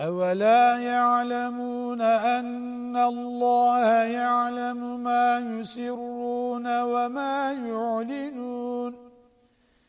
أولا يعلمون أن الله يعلم ما يسرون وما يعلمون